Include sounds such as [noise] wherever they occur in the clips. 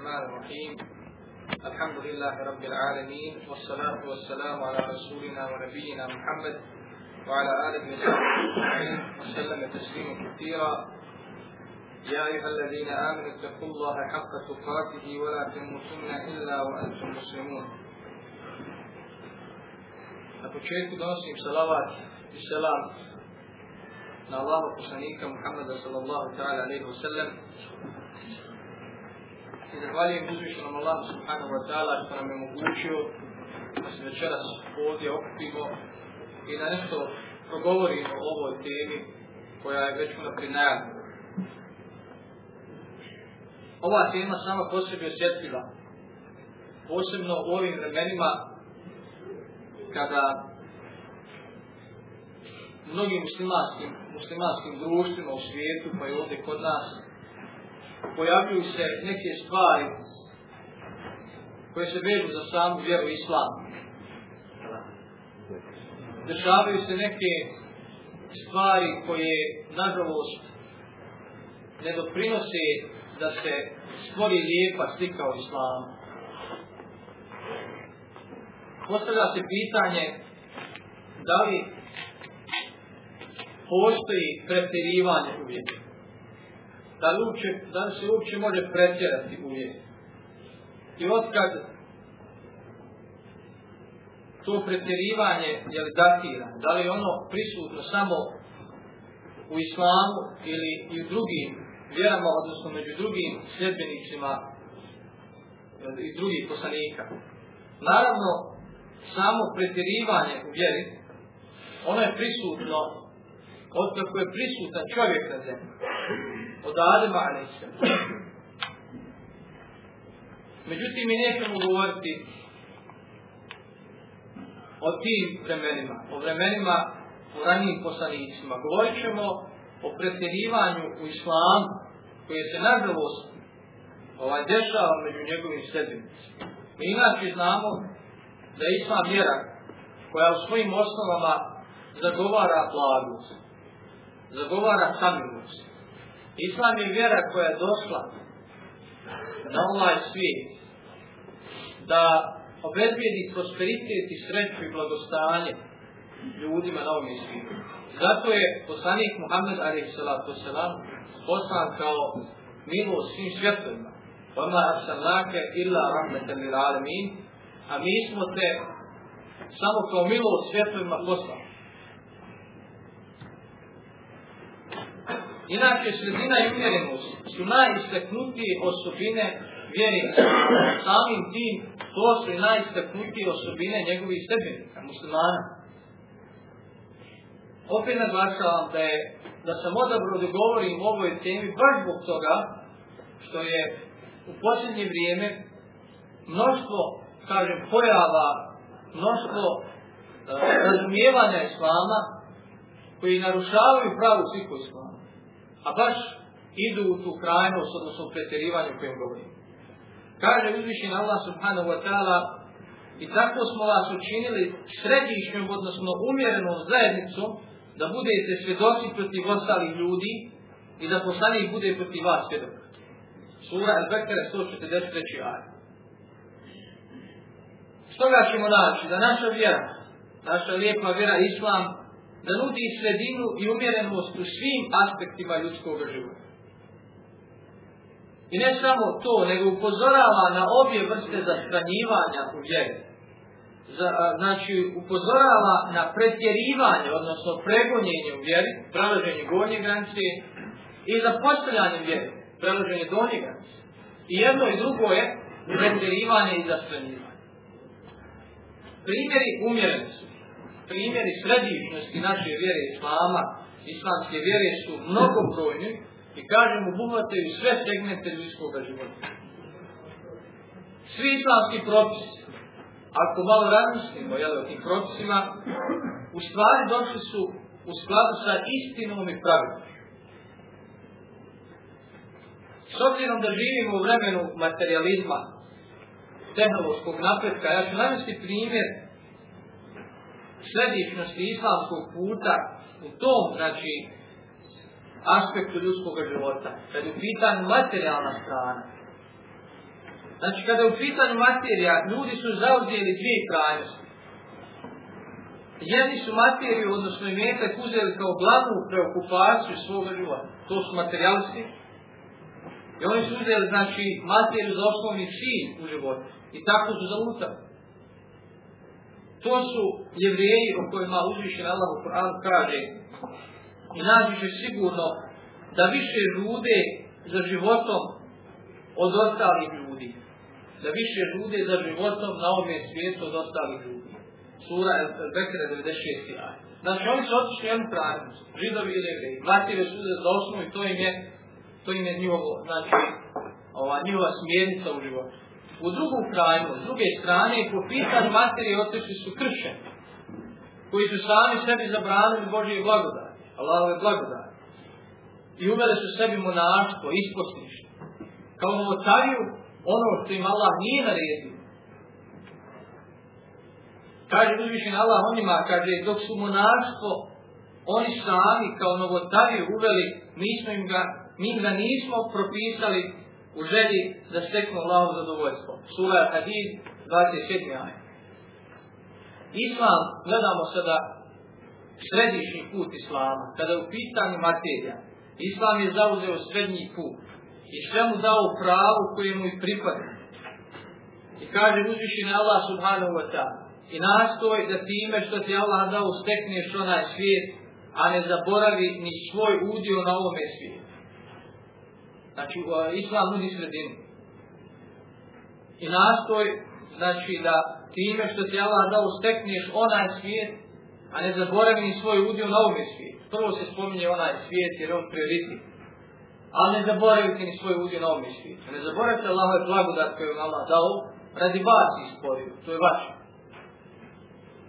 الرحمن الرحيم. الحمد لله رب العالمين والصلاة والسلام على رسولنا ونبينا محمد وعلى آله وصحبه وسلم تسليما كثيرا. يا أيها الذين آمنوا اتقوا الله حق تقاته ولا تموتن إلا وأنتم مسلمون. Na početku donosim salavat i selam na Allahu poslanika Muhammeda wa sallam. I zahvaljujem uzvišenom Allahu subhanahu wa ta'ala što nam je omogućio da se večeras ovdje okupimo i da nešto progovorimo o ovoj temi koja je već unaprijed najavljena. Ova tema sama po sebi osjetljiva, posebno u ovim vremenima kada mnogim muslimanskim, muslimanskim društvima u svijetu, pa i ovdje kod nas, pojavljuju se neke stvari koje se vežu za samu vjeru islam. Dešavaju se neke stvari koje, nažalost, ne doprinose da se stvori lijepa slika o islamu. Postavlja se pitanje da li postoji pretjerivanje u vjeru. Da li, uopće, da se uopće može pretjerati u vjeru. I otkad to pretjerivanje je li datira, da li ono prisutno samo u islamu ili i u drugim vjerama, odnosno među drugim sljedbenicima i drugih poslanika. Naravno, samo pretjerivanje u vjeri, ono je prisutno od kako je prisutan čovjek na zemlji. Od Adema. Međutim, mi nećemo govoriti o tim vremenima, o vremenima o ranijim poslanicima. Govorit ćemo o pretjerivanju u islamu, koje se nažalost ovaj, dešava među njegovim sljedbenicima. Mi inače znamo da je islam vjera koja u svojim osnovama zagovara blagost, zagovara samilost. Islam je vjera koja je došla na ovaj svijet da obezbijedi prosperitet i sreću i blagostanje ljudima na ovom svijetu. Zato je poslanik Muhammed a.s. poslan kao milost svim svjetovima. Oma arsalnake illa rahmetan lil alamin, a mi smo te samo kao milost svjetovima poslali. Inače, sredina i umjerenost su najistaknutije osobine vjernika. Samim tim, to su i najistaknutije osobine njegovih stebenika, muslimana. Opet naglašavam da je da sam odabrao da govorim o ovoj temi baš zbog toga što je u posljednje vrijeme mnoštvo, kažem, pojava, mnoštvo e, razumijevanja islama koji narušavaju pravu sliku. A baš idu u tu krajnost, odnosno pretjerivanje o kojem govorim. Kaže uzvišen Allah subhanahu wa ta'ala i tako smo vas učinili središnjom, odnosno umjerenom zajednicom da budete svjedoci protiv ostalih ljudi i da poslanik bude protiv vas svjedok. Sura Al-Bekara 143. aj. Stoga ćemo naći da naša vjera, naša lijepa vjera Islam, da nudi sredinu i umjerenost u svim aspektima ljudskog života. I ne samo to, nego upozorava na obje vrste zastranjivanja u vjeri. Znači, upozorava na pretjerivanje, odnosno pregonjenje u vjeri, prelaženje gornje granice i za postavljanje vjeri, prelaženje donje granice. I jedno i drugo je pretjerivanje i zastranjivanje. Primjeri umjerenosti, primjeri središnjosti naše vjere islama, islamske vjere su mnogobrojni i kažem obuhvataju sve segmente ljudskog života. Svi islamski propisi, ako malo razmislimo jel, o tim propisima, u stvari došli su u skladu sa istinom i pravilom. S obzirom da živimo u vremenu materializma, tehnološkog napretka, ja ću navesti primjer središnosti islamskog puta u tom, znači, aspektu ljudskog života, kad je u pitanju materijalna strana. Znači, kada je u pitanju materija, ljudi su zauzeli dvije krajnosti. Jedni su materiju, odnosno imetak, uzeli kao glavnu preokupaciju svoga života. To su materialisti. I oni su uzeli, znači, materiju za osnovni cilj u životu. I tako su zalutali. To su jevrijeji o kojima uzvišen Allah u Koranu kaže i nađe sigurno da više ljude za životom od ostalih ljudi. Da više ljude za životom na ovom svijetu od ostalih ljudi. Sura Bekre 96. aj. Znači oni su otišli jednu krajnost, židovi ili jevreji. Vlatile su za osnovu i to im je, to im je njihovo, znači, ova njihova smjernica u životu. U drugu krajnost, s druge strane, po pitanju materije otišli su kršćani, koji su sami sebi zabranili Božje blagodati, Allahove blagodati. I uveli su sebi monaštvo, isposništvo. Kao novotaviju ono što im Allah nije naredio. Kaže uzvišen Allah onima, kaže, dok su monaštvo oni sami kao novotaviju uveli, mi, smo im mi ga nismo propisali u želji da steknu Allahu zadovoljstvo. Sura Hadid 27. aj. Islam, gledamo sada središnji put Islama, kada je u pitanju materija. Islam je zauzeo srednji put i sve mu dao pravo koje mu i pripada. I kaže uzvišeni Allah subhanahu wa ta'ala i nastoj da time što ti Allah dao stekneš onaj svijet, a ne zaboravi ni svoj udio na ovome svijetu. Znači, Islam nudi sredinu. I nastoj, znači, da time što ti Allah dao stekneš onaj svijet, a ne zaboravi ni svoj udio na ovome svijetu. Prvo se spominje onaj svijet jer on prioritet. Ali ne zaboravite ni svoj udio na ovome svijetu. Ne zaboravite Allahove blagodat koju je Allah dao, radi vas isporio. To je vaše.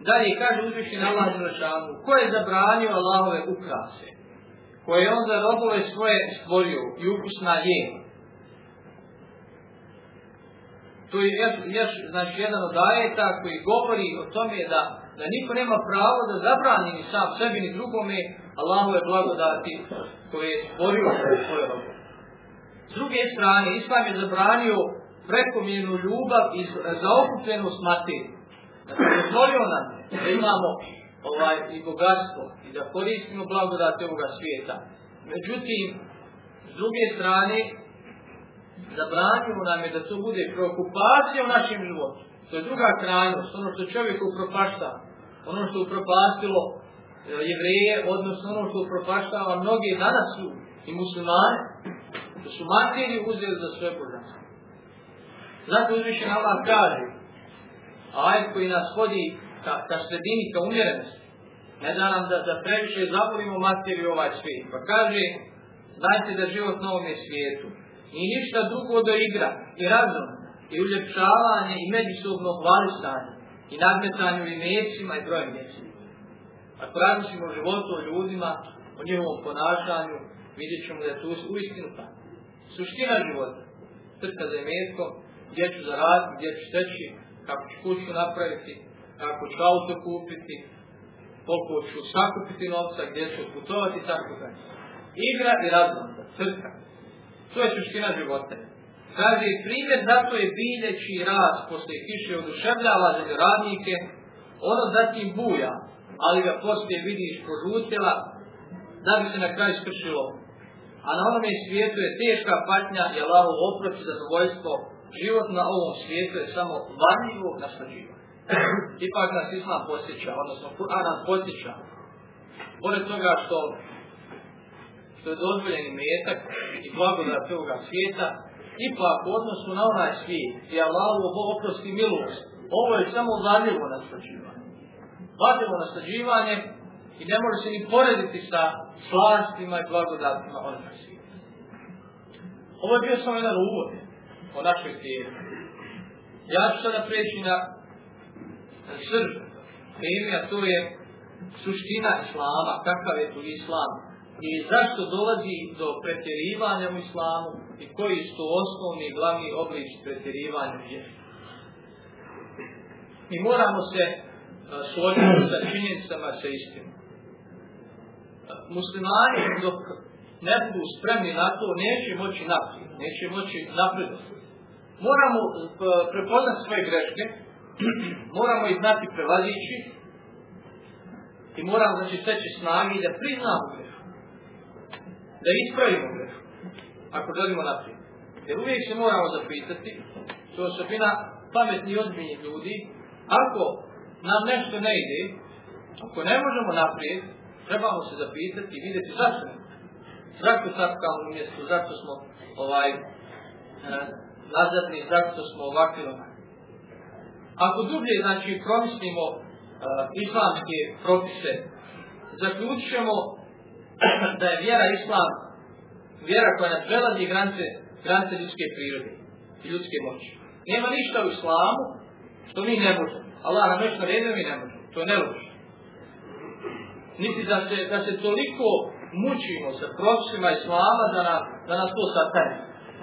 Dalje kaže uzvišen Allah Đelešanu, ko je zabranio Allahove ukrase? Koje je on za robove svoje stvorio i ukusna je. To je još, još znači, jedan od ajeta koji govori o tome da, da niko nema pravo da zabrani ni sam sebi ni drugome Allahove blagodati koje je stvorio svoje robove. S druge strane, Islam je zabranio prekomjernu ljubav i zaokupljenost materiju. Znači, dozvolio nam da imamo ovaj, i bogatstvo i da koristimo blagodate ovoga svijeta. Međutim, s druge strane, zabranimo nam je da to bude preokupacija u našem životu. To je druga krajnost, ono što čovjek upropašta, ono što upropastilo e, jevreje, odnosno ono što upropaštava mnogi danas su i muslimani, da su materiju uzeli za sve božanstvo. Zato uzviše Allah kaže, ajet koji nas vodi ka, ka sredini, ka umjerenosti. Ne da nam da, da previše zavolimo materiju ovaj svijet. Pa kaže, znajte da život na ovome svijetu i ništa drugo do igra i razum i uljepšavanje i međusobno hvalisanje i nadmetanje u imecima i brojem mjesima. Ako razmišljamo o životu, o ljudima, o njihovom ponašanju, vidjet ćemo da je to uistinu tako. Suština života, trka za imetkom, gdje ću zaraditi, gdje ću steći, kako ću kuću napraviti, kako ću auto kupiti, koliko ću sakupiti novca, gdje ću putovati i tako dalje. Igra i razlomka, crka. To je suština života. Kaže, primjer zato je bilje čiji raz posle kiše oduševljava radnike, ono zatim buja, ali ga poslije vidiš požutjela, da bi se na kraju skršilo. A na onome svijetu je teška patnja i Allahov oproć i zadovoljstvo. Život na ovom svijetu je samo varljivo naslađivanje. Ipak nas Islam posjeća, odnosno Kur'an nas posjeća. Pored toga što, što je dozvoljeni metak i blagodat ovoga svijeta, ipak u odnosu na onaj svijet i Allahu oprosti milost, ovo je samo varljivo naslađivanje. Varljivo naslađivanje i ne može se ni porediti sa slastima i blagodatima onoga svijeta. Ovo je bio samo jedan uvod o našoj tijeli. Ja ću sada preći na srž teme, a to je suština islama, kakav je tu islam i zašto dolazi do pretjerivanja u islamu i koji su osnovni i glavni oblici pretjerivanja u Mi moramo se složiti sa činjenicama sa istinom. Muslimani dok ne budu spremni na to, neće moći naprijed, neće moći napredovati. moramo e, prepoznati svoje greške, [clears throat] moramo ih znati prevazići i moramo znači steći snagi da priznamo grešku. Da ispravimo grešku. Ako želimo naprijed. Jer uvijek se moramo zapitati, to je osobina pametni i ljudi, ako nam nešto ne ide, ako ne možemo naprijed, trebamo se zapitati i vidjeti zašto ne. Zašto tapkamo u mjestu, zašto smo ovaj, e, nazadni, zašto smo ovakvi Ako dublje, znači, promislimo uh, islamske propise, zaključit ćemo [clears throat] da je vjera islam vjera koja ne prelazi granice, granice ljudske prirode ljudske moći. Nema ništa u islamu što mi ne možemo. Allah nam nešto naredio mi ne možemo. To je nelogično. Niti da se, da se toliko mučimo sa propisima islama da, na, da nas to satane.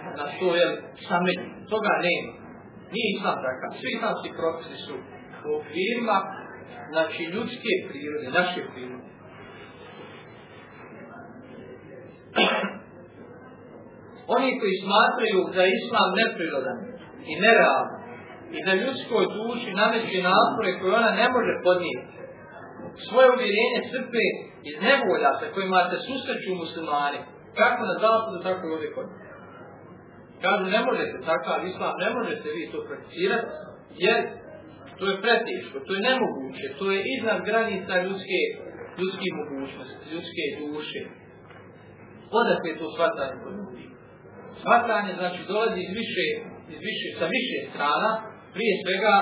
Da nas to je sami. Toga nema. Nije islam takav. Svi islamski propisi su u okvirima znači ljudske prirode, naše prirode. [clears throat] Oni koji smatraju da je islam neprirodan i nerealan i da ljudskoj duši nameće napore koje ona ne može podnijeti, svoje uvjerenje crpe iz nevolja sa kojima se susreću muslimani, kako na zapadu, tako i ovdje kod Kažu, ne možete takav islam, ne možete vi to prakticirati, jer to je preteško, to je nemoguće, to je iznad granica ljudske, ljudske mogućnosti, ljudske duše. Odakle je to shvatanje kod ljudi? Shvatanje znači dolazi iz više, iz više, sa više strana, prije svega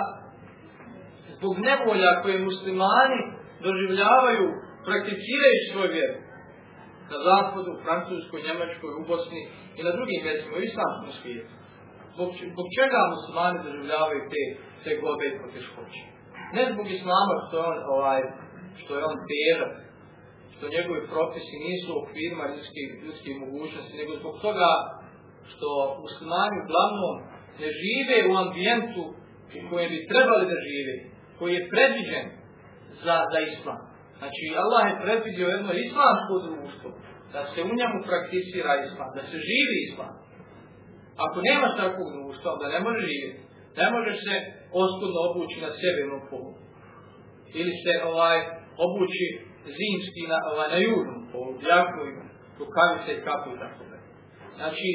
zbog nevolja koje muslimani doživljavaju prakticirajući svoj vjeru. Na zapadu, u Francuskoj, Njemačkoj, u Bosni i na drugim mjestima, u islamskom svijetu. Zbog, zbog čega muslimani doživljavaju te, te globe i poteškoće? Ne zbog islama što je on, ovaj, što je on težak, što njegovi propisi nisu u okvirima ljudskih, ljudskih mogućnosti, nego zbog toga što muslimani uglavnom ne žive u ambijentu u kojem bi trebali da žive, koji je predviđen za, za islam. Znači, Allah je predvidio jedno islamsko društvo, da se u njemu prakticira islam, da se živi islam. Ako nemaš takvog društva, onda ne može živjeti. Ne možeš se oskudno obući na sjevernu polu. Ili se ovaj, obući zimski na, ovaj, na južnom polu, jako i rukavice i kapu i tako da. Znači,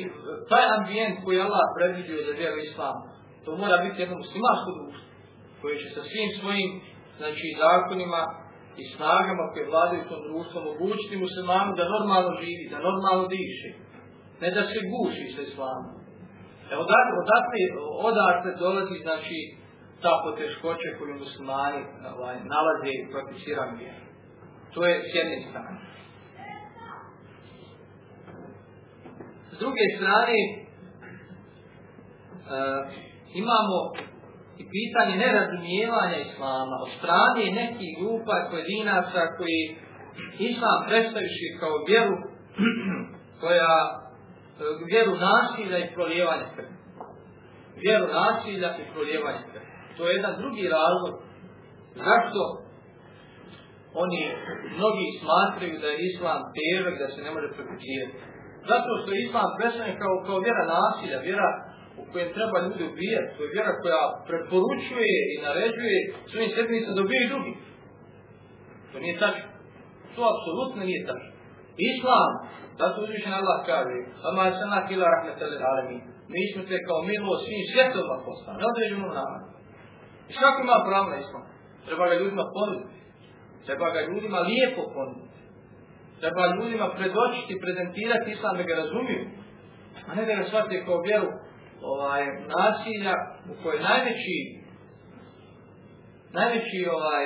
taj ambijent koji Allah predvidio za vjeru islam, to mora biti jedno muslimansko društvo, koje će sa svim svojim znači, zakonima i snagama koje vladaju tom društvu omogućiti muslimanu da normalno živi, da normalno diše. Ne da se guši sa islamom. Evo odatle, odatle, odatle dolazi znači ta poteškoća koju muslimani ovaj, nalaze i prakticiraju vjeru. To je s jedne strane. S druge strane, uh, imamo i pitanje nerazumijevanja islama od strane nekih grupa pojedinaca koji islam predstaviši kao vjeru [clears throat] koja vjeru nasilja i prolijevanja krvi. Vjeru nasilja i prolijevanja krvi. To je jedan drugi razlog zašto oni mnogi smatraju da je islam težak, da se ne može prakticirati. Zato što islam predstavljen kao, kao vjera nasilja, vjera u kojem treba ljudi ubijati. To je vjera koja preporučuje i naređuje svojim sljednicima da ubijaju drugi. To nije tačno. To apsolutno nije tačno. Islam, zato uzvišen Allah kaže, Ama je sana kila rahmetele alemi. Mi smo te kao milo svim svjetovima postali, neodređeno nama. I svako ima pravo na islam. Treba ga ljudima ponuditi. Treba ga ljudima lijepo ponuditi. Treba ljudima predočiti, prezentirati islam da ga razumiju. A ne da ga shvatite kao vjeru ovaj, nasilja u kojoj najveći najveći ovaj,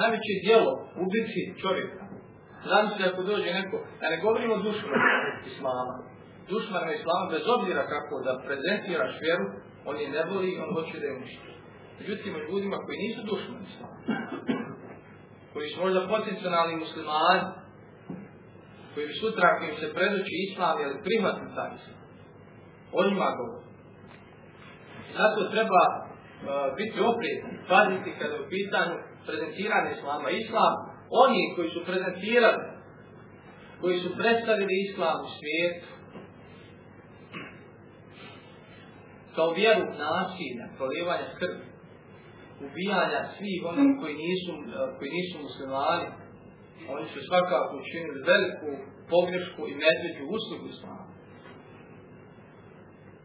najveće djelo ubici čovjeka. Zamislite ako dođe neko, a ne govorimo o dušmanu islama. Dušmanu islama, bez obzira kako da prezentiraš vjeru, on je ne voli on hoće da je uništi. Međutim, ljudima koji nisu dušmani islama, koji su možda potencijalni muslimani, koji bi sutra ako im se predoći islam, ili prihvatni taj islam. O govori. Zato treba uh, biti oprezni, paziti kada je u pitanju prezentiranje islama. Islam, oni koji su prezentirali, koji su predstavili islam u svijetu, kao vjeru nasilja, prolijevanja skrbi, ubijanja svih onih koji nisu, koji nisu muslimani, oni su svakako učinili veliku pogrešku i medveđu uslugu islamu.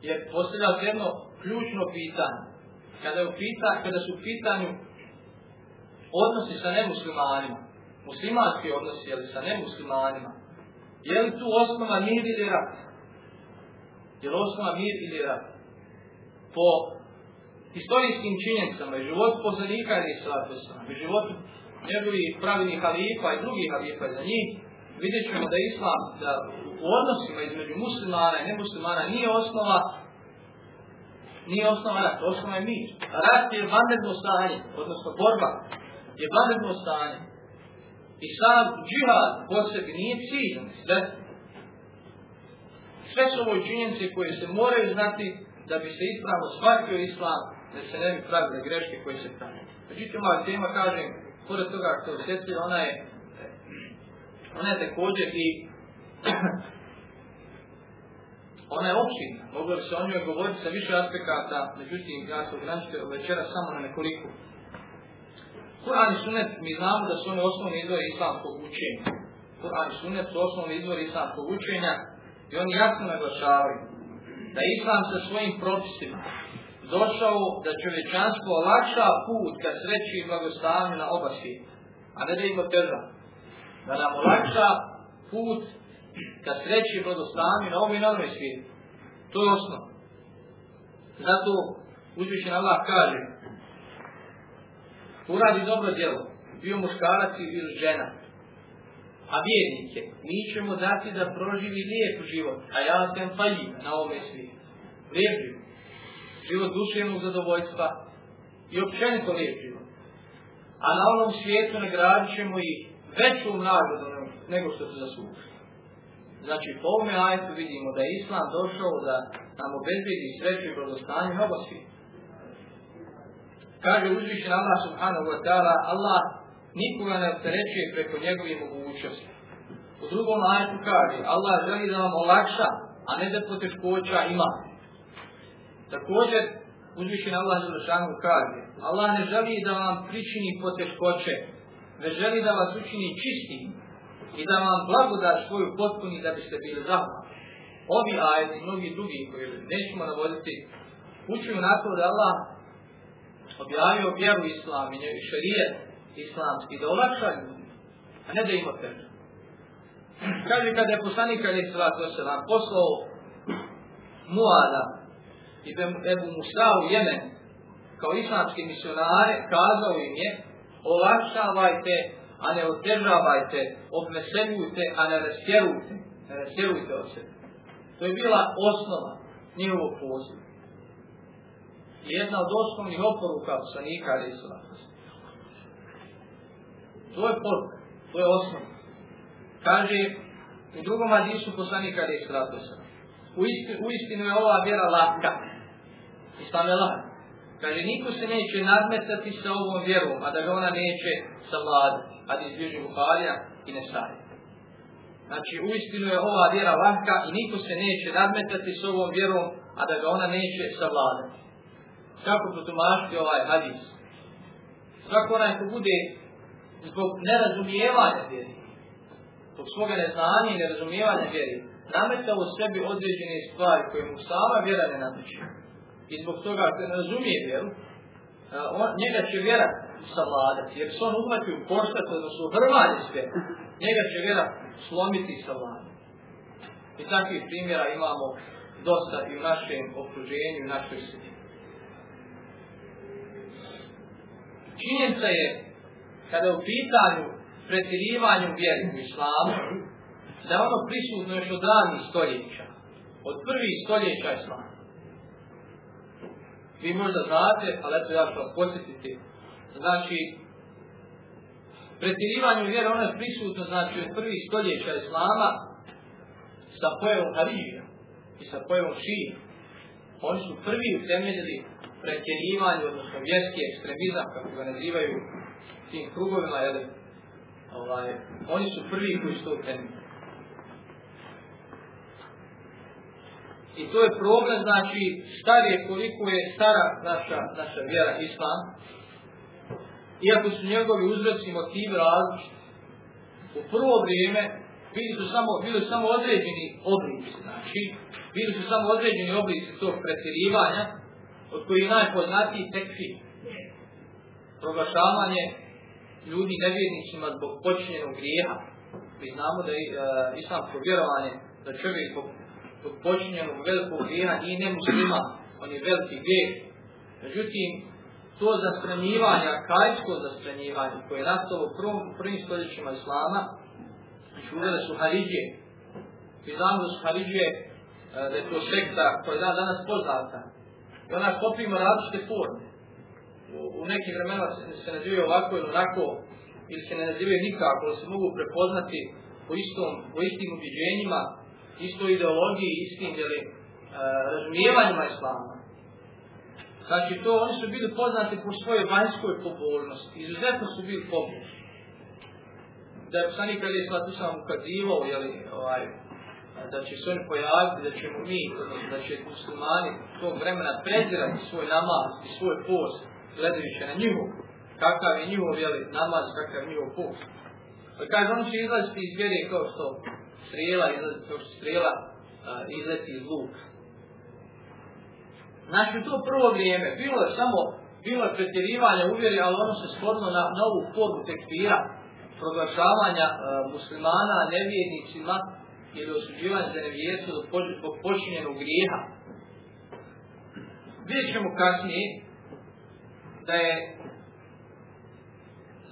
Jer postavlja se jedno ključno pitanje. Kada, je u pitanju, kada su u pitanju odnosi sa nemuslimanima, muslimanski odnosi, ali sa nemuslimanima, je li tu osnova mir ili rat? Je li osnova mir ili rat? Po historijskim činjenicama i životu poslanika ili slatosama, i životu njegovih pravilnih halifa i drugih halifa za njih, vidjet ćemo da islam, da u odnosima između muslimana i nemuslimana nije osnova nije osnova rat, osnova je mir. Rat je vanredno stanje, odnosno borba je vanredno stanje. I sam džihad po sebi nije cilj, sve. Sve su ovo činjenice koje se moraju znati da bi se ispravno shvatio islam, da se ne bi pravile greške koje se pravi. Međutim, ova tema, kažem, pored toga što osjetljiva, ona je, ona je također i [clears throat] ona je opština, moglo bi se o njoj govoriti sa više aspekata, međutim, ja se ograničite večera samo na nekoliko. Kur'an i sunet, mi znamo da su one osnovni izvori islamskog učenja. Kur'an i sunet su osnovni izvori islamskog učenja i oni jasno naglašavaju da islam sa svojim propisima došao da čovječanstvo olakša put ka sreći i blagostavljanju na oba svijeta, a ne da im oteža. Da nam olakša put ka sreći i blagostavljanju na ovom i na onoj svijetu. To je osnov. Zato uzvišen Allah kaže uradi dobro djelo, bio muškarac ili žena, a vjernike, mi ćemo dati da proživi lijep život, a ja sam faljiv na ovome svijetu. Lijep život. Život duševnog zadovoljstva i općenito lijep život. A na ovom svijetu nagradit ćemo i veću nagradu nego što se zasluži. Znači, po ovome ajetu vidimo da je Islam došao da nam obezbedi sreću i blagostanje na. Kaže uzvišen Allah subhanahu wa ta'ala, Allah nikoga ne opterećuje preko njegovih mogućnosti. U drugom ajetu kaže, Allah želi da vam olakša, a ne da poteškoća ima. Također, uzvišen Allah Želešanu kaže, Allah ne želi da vam pričini poteškoće, već želi da vas učini čistim i da vam blagodat svoju potpuni da biste bili zahvalni. Ovi ajeti i mnogi drugi koji nećemo navoditi, učuju na to da Allah objavio vjeru islam i šarijet islamski, da olakša a ne da ima teže. Kaže kada je poslanik Ali Salatu Veselam poslao Muada i Ebu Musa u Jemen kao islamski misionare, kazao im je olakšavajte, a ne otežavajte, obveseljujte, a ne rastjerujte, ne rastjerujte od sebe. To je bila osnova njihovog poziva jedna od osnovnih oporuka poslanika ali To je poruka, to je osnov. Kaže u drugom hadisu poslanika ali u, u istinu je ova vjera laka. Islam je laka. Kaže, niko se neće nadmetati sa ovom vjerom, a da ga ona neće savladati. Hadis bježi Buharija i ne staje. Znači, u istinu je ova vjera laka i niko se neće nadmetati s ovom vjerom, a da ga ona neće savladati kako protumačiti ovaj hadis. Svako onaj ko bude zbog nerazumijevanja vjeri, zbog svoga neznanja i nerazumijevanja vjeri, nametao sebi određene stvari koje mu sama vjera ne nameće. I zbog toga ako ne razumije vjeru, on, njega će vjera savladati, jer se on uhvati u koštac, odnosno u hrvalje sve, njega će vjera slomiti i savladati. I takvih primjera imamo dosta i u našem okruženju, i u našoj sredini. Činjenica je, kada je u pitanju pretjerivanju vjeri u islamu, da je ono prisutno još od ranih stoljeća, od prvih stoljeća islama. Vi možda znate, ali eto ja ću vas podsjetiti, znači, pretjerivanje vjere ono je znači, od prvih stoljeća islama sa pojevom Haridija i sa pojevom Šija. Oni su prvi utemeljili pretjerivanje, odnosno vjerski ekstremizam, kako ga nazivaju tim krugovima, jel, ovaj, oni su prvi koji su to I to je problem, znači, starije koliko je stara naša, naša vjera, islam, iako su njegovi uzroci motivi različiti. U prvo vrijeme bili su samo, bili su samo određeni oblici, znači, bili su samo određeni oblici tog pretjerivanja, od koji je najpoznatiji tekfi. Proglašavanje ljudi nevjernicima zbog počinjenog grijeha. Mi znamo da je uh, islamsko vjerovanje da čovjek počinjenog velikog grijeha nije nemuslima, on je veliki grijeh. Međutim, to zastranjivanje, kajsko zastranjivanje koje je nastalo u prvom, prvim stoljećima Islama, znači uvele su Haridje. Mi znamo da su Haridje, uh, da je to sekta koja je dan danas poznata. I ona kopima različite forme. U, u nekim vremenima se, se nazivaju ovako ili onako, ili se ne nazivaju nikako, ali se mogu prepoznati po, istom, po istim ubiđenjima, istoj ideologiji, istim jeli, uh, razumijevanjima Islama. Znači to, oni su bili poznati po svojoj vanjskoj pobožnosti, izuzetno su bili pobožni. Da je poslanik Ali Isla tu sam ukazivao, jeli, ovaj, da će se oni pojaviti, da ćemo mi, da će muslimani tog vremena prezirati svoj namaz i svoj post, gledajući na njihov, kakav je njihov jeli, namaz, kakav je njihov post. Pa kaže, on će izlaziti iz vjere kao što strela, kao što strela izleti iz luka. Znači, to prvo vrijeme, bilo je samo, bilo je pretjerivanje uvjeri, ali ono se shodno na novu formu tekfira, proglašavanja muslimana, nevjernicima, ili osuđivanje za nevjerstvo zbog počinjenog grijeha. Vidjet ćemo kasnije da je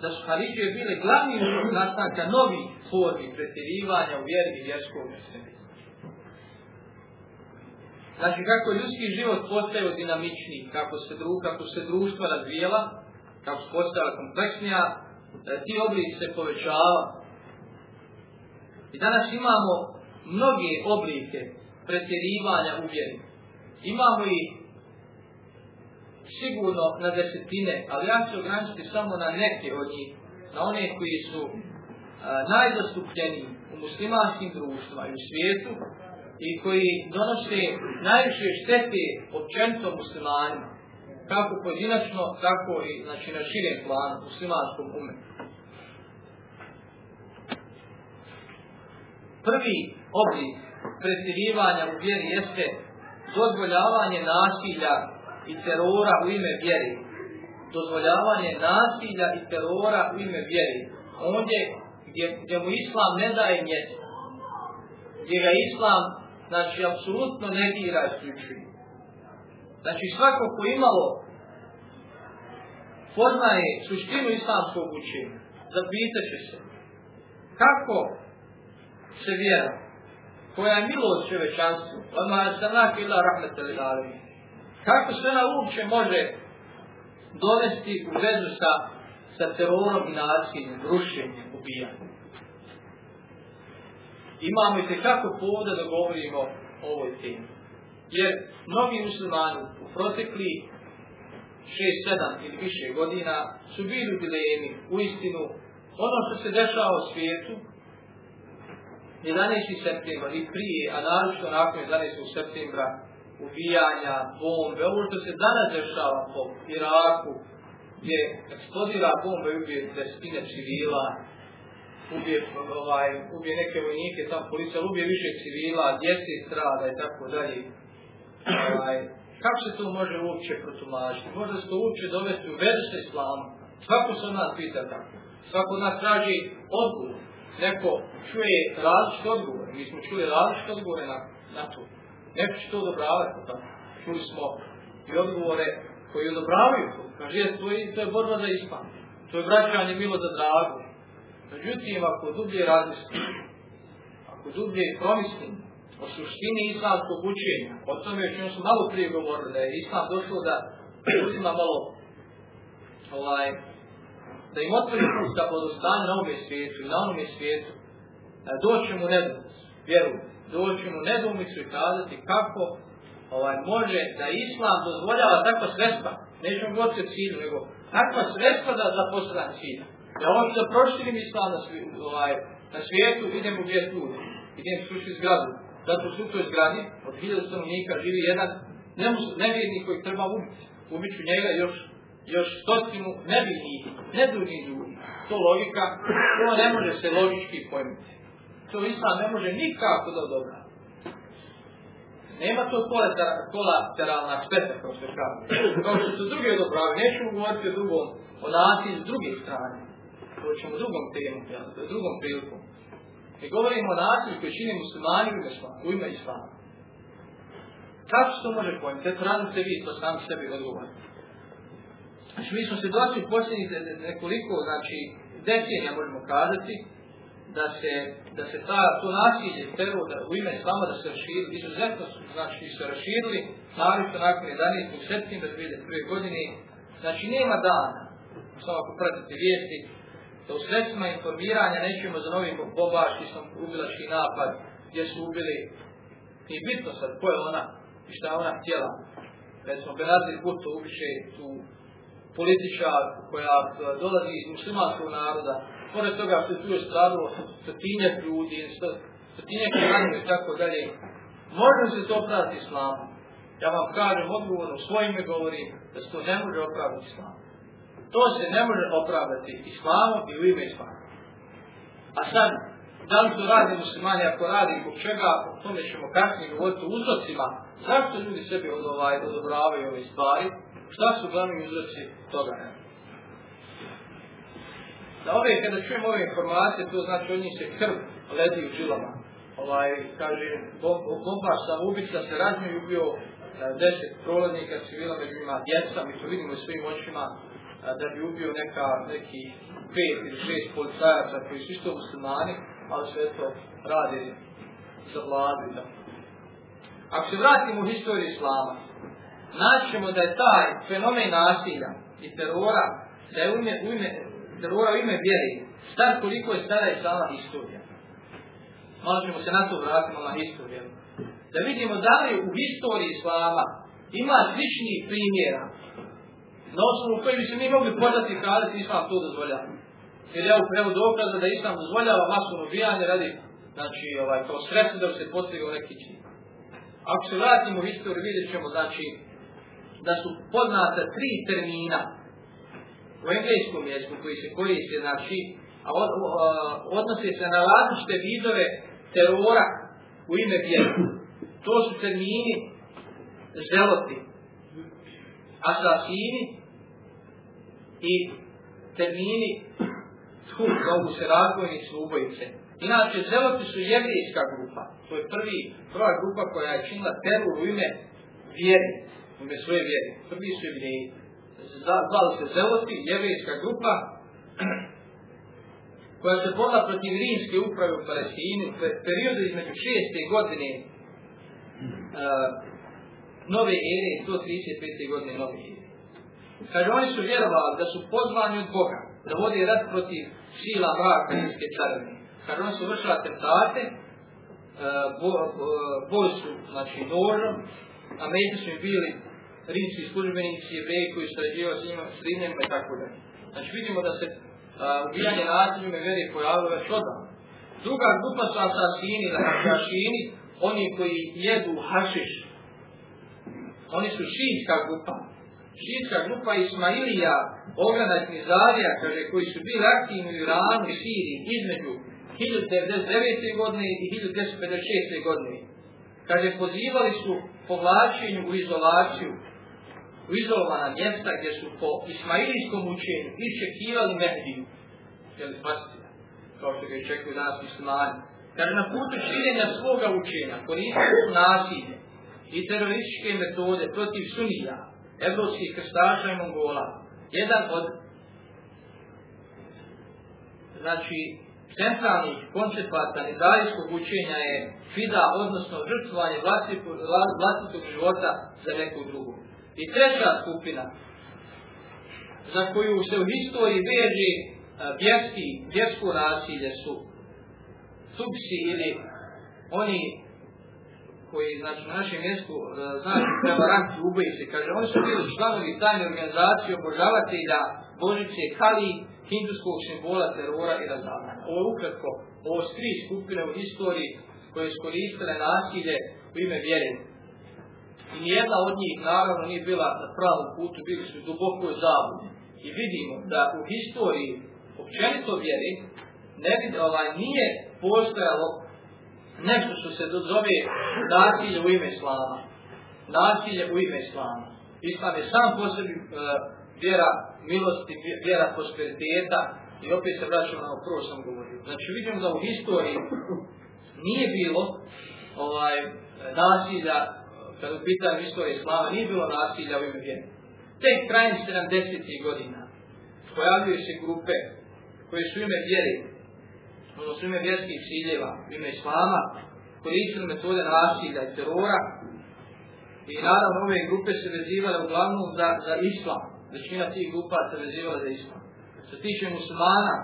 da su Haridžije bile glavni uzrok nastanka novih formi pretjerivanja u vjeri i vjerskom. Znači kako ljudski život postao dinamičniji, kako se, dru, kako se društva razvijela, kako se postala kompleksnija, ti oblici se povećava. I danas imamo mnoge oblike pretjerivanja u vjeri. Imamo i sigurno na desetine, ali ja ću ograničiti samo na neke od njih, na one koji su a, najzastupljeniji u muslimanskim društvima i u svijetu i koji donose najviše štete općenito muslimanima, kako pojedinačno, tako i znači, na širem planu muslimanskom umetu. Prvi oblik pretjerivanja u vjeri jeste dozvoljavanje nasilja i terora u ime vjeri. Dozvoljavanje nasilja i terora u ime vjeri. Ondje gdje, gdje mu islam ne daje mjesto. Gdje ga islam, znači, apsolutno ne dira isključuje. Znači, svako ko imalo poznaje suštinu islamskog učenja, zapitat će se kako se vjera, koja je milost čovečanstvu, odmah je sanak ila rahmetelilari, kako se ona uopće može dovesti u vezu sa, sa terorom i nasiljem, rušenjem, ubijanjem. Imamo i tekako povoda da govorimo o ovoj temi. Jer mnogi muslimani u protekli 6-7 ili više godina su bili u dilemi, u istinu, ono što se dešava u svijetu, 11. septembra i prije, a naročito nakon 11. septembra, ubijanja, bombe, ovo što se danas dešava po Iraku, gdje eksplodira bomba i ubije desetine civila, ubije, ovaj, ubije neke vojnike, tam policija ubije više civila, djece strada i tako dalje. Ovaj, kako se to može uopće protumačiti? Može se to uopće dovesti u vezu sa islamom? Svako se od nas pita tako. Svako od nas traži odgovor. Neko čuje različite odgovore. Mi smo čuli različite odgovore na, na to. Neko će to odobravati. Tako. Čuli smo i odgovore koji odobravaju to. Kaže, to je, to je borba za islam. To je vraćanje milo za drago. Međutim, ako dublje razmislim, ako dublje promislim o suštini islamskog učenja, o tome još smo malo prije govorili, da je islam došlo da uzima malo ovaj, da im otvori put da podostane na ovome svijetu i na onome svijetu, doći mu nedomicu, vjerujem, doći mu nedomicu i kazati kako ovaj, može da islam dozvoljava takva sredstva, nećemo govoriti o cilju, nego takva sredstva da, za cilja. Da ovo što proširim islam na, svi, ovaj, na svijetu, idem u vijest ljudi, idem suši zgradu, Zato su toj zgradi od hiljada stanovnika živi jedan nevjernik koji treba ubiti. Ubit ću njega još, još stotinu nevinih, nedužnih ljudi. To logika, to ne može se logički pojmiti. To islam ne može nikako da dobra. Nema to kolateralna šteta, kao što kaže. Kao što su drugi odobrali, nećemo govoriti o drugom, o s druge strane. To ćemo u drugom temu, u drugom priliku. Mi govorimo o naciji koji čini muslimani u ime islama. Kako se to može pojmiti? Eto, radite vi to sam sebi odgovoriti. Znači, mi smo se došli u posljednjih nekoliko, znači, decenija možemo kazati, da se, da se ta, to nasilje, da, u ime islama da se raširili, izuzetno su, znači, se raširili, naravno nakon 11. septembra 2001. godine, znači, nema dana, samo ako pratite vijesti, da u sredstvima informiranja nećemo za novim bobaškim ubilački napad, gdje su ubili, i bitno sad, ko je ona, i šta je ona htjela. Recimo, Benazir Bhutto ubiše tu političar koja dolazi iz muslimanskog naroda, pored toga je tu je stradilo stotinjak ljudi, stotinjak ranije i tako dalje. Može se to opraviti islamom. Ja vam kažem odgovorno, svojime govorim da se to ne može opraviti islamom. To se ne može opravdati islamom i u ime. A sad, da li to radi muslimani, ako radi, zbog čega, o tome ćemo kasnije govoriti o uzrocima, zašto ljudi sebi ovaj, odobravaju ove stvari, šta su glavni uzroci toga. Da ove, kada čujem ove informacije, to znači od njih se krv ledi u žilama. Ovaj, kaže, bombaš sam ubica se razmiju ubio e, deset prolaznika civila među njima djeca, mi to vidimo svojim očima, da bi ubio neka, neki pet ili šest policajaca koji su isto muslimani, ali sve to radi za vladu. Ako se vratimo u historiju Islama, naćemo da je taj fenomen nasilja i terora, da je u ime, u ime, terora u ime vjeri, star koliko je stara Islama historija. Malo ćemo se na to vratiti, na historiju. Da vidimo da li u historiji Islama ima sličnih primjera na osnovu koji bi se mi mogli podati kazati Islam to dozvoljava. Jer ja evo dokaza da Islam dozvoljava masovno ubijanje radi, znači, ovaj, kao sredstvo da bi se postigao neki čin. Ako se vratimo u istoriju, vidjet ćemo, znači, da su poznate tri termina u engleskom jeziku koji se koriste, znači, a od, odnose se na različite vidove terora u ime vjeru. To su termini zeloti, asasini i termini tchum, zovu se razvojni su ubojice. Inače, zeloti su jevrijska grupa. To je prvi, prva grupa koja je činila teror u ime vjere, u ime svoje vjere. Prvi su jevrijeji. Zvali se zeloti, jevrijska grupa, [clears throat] koja se borila protiv rimske uprave u Palestini u periodu između šeste godine uh, nove ere, 135. godine nove ere. Kaže, oni su vjerovali da su pozvani od Boga, da vodi rat protiv sila mraka rimske carevine. Kaže, oni su vršili atentate, e, boj su, znači, nožom, a među su im bili rimski službenici, jevreji koji su rađivali s njima, s i tako dalje. Znači, vidimo da se ubijanje nasiljume veri pojavilo već odavno. Druga grupa su asasini, hašini, oni koji jedu hašiš. Oni su šinska grupa, šiitska grupa Ismailija, ogranak Nizarija, kaže, koji su bili aktivni u Iranu i Siriji između 1999. godine i 1956. godine. Kaže, pozivali su povlačenju u izolaciju, u izolovana mjesta gdje su po ismailijskom učenju iščekivali Mehdiju, jel spasitelja, kao što ga iščekuju danas muslimani. Kaže, na putu širenja svoga učenja koristili su nasilje i terorističke metode protiv sunija, evropskih krstaša i mongola. Jedan od znači centralnih koncepata nizarijskog učenja je fida, odnosno žrtvovanje vlastitog života za neku drugu. I treća skupina za koju se u historiji veže vjerski, vjersko nasilje su subsi ili oni koji znači, na našem mjestu e, znači prevaranti, ubojice, kaže, oni su bili članovi tajne organizacije obožavatelja Božice Kali, hinduskog simbola terora i razavljanja. Ovo je ukratko, ovo su tri skupine u historiji koje su koristile nasilje u ime vjere. Nijedna od njih naravno nije bila na pravom putu, bili su duboko u zabudi. I vidimo da u historiji općenito vjeri ne bi, ovaj, nije postojalo nešto što se zove nasilje u ime islama. Nasilje u ime islama. Islam je sam po sebi uh, vjera milosti, vjera prosperiteta i opet se vraćamo na prvo sam govorio. Znači vidimo da u historiji nije bilo ovaj, nasilja, kada u pitanju istorije islama, nije bilo nasilja u ime. Tek krajem 70. godina pojavljaju se grupe koje su ime vjere, su ime vjerskih ciljeva, ime islama, koristili metode nasilja i terora i naravno ove grupe se vezivale uglavnom za, za islam. Većina tih grupa se vezivala za islam. Što tiče muslimana,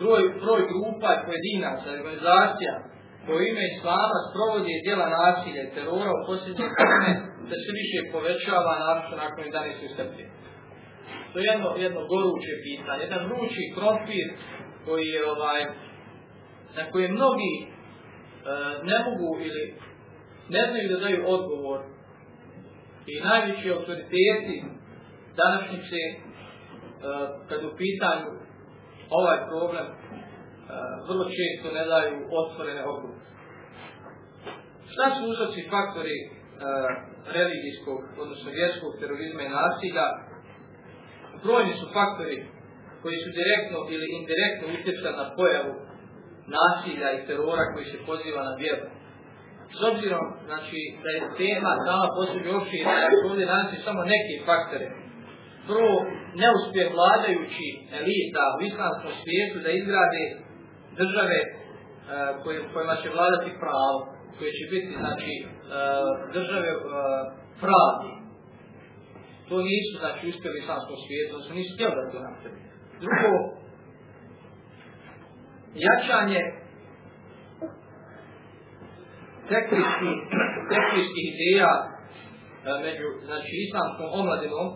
broj, broj grupa i pojedinaca, organizacija koje ime islama sprovodi djela nasilja i terora u posljednje da se više povećava naravno nakon 11. srpnja. To je jedno, jedno goruće pitanje, jedan vrući krompir koji je ovaj, na koje mnogi e, ne mogu ili ne znaju da daju odgovor i najveći autoriteti današnjice e, kad u pitanju ovaj problem vrlo često ne daju otvorene odgovore. Šta su uzroci faktori e, religijskog, odnosno vjerskog terorizma i nasilja? Brojni su faktori koji su direktno ili indirektno utjecali na pojavu nasilja i terora koji se poziva na vjeru. S obzirom, znači, da je tema sama posljednje opština, ovdje naći samo neki faktore. Prvo, neuspjeh vladajući elita u islamskom svijetu da izgrade države uh, kojima će vladati pravo, koje će biti, znači, uh, države uh, pravdi. To nisu, znači, uspjeli islamskom svijetu, odnosno nisu htjeli da to napravi. Drugo, jačanje tekličkih ideja e, među znači, islamskom omladinom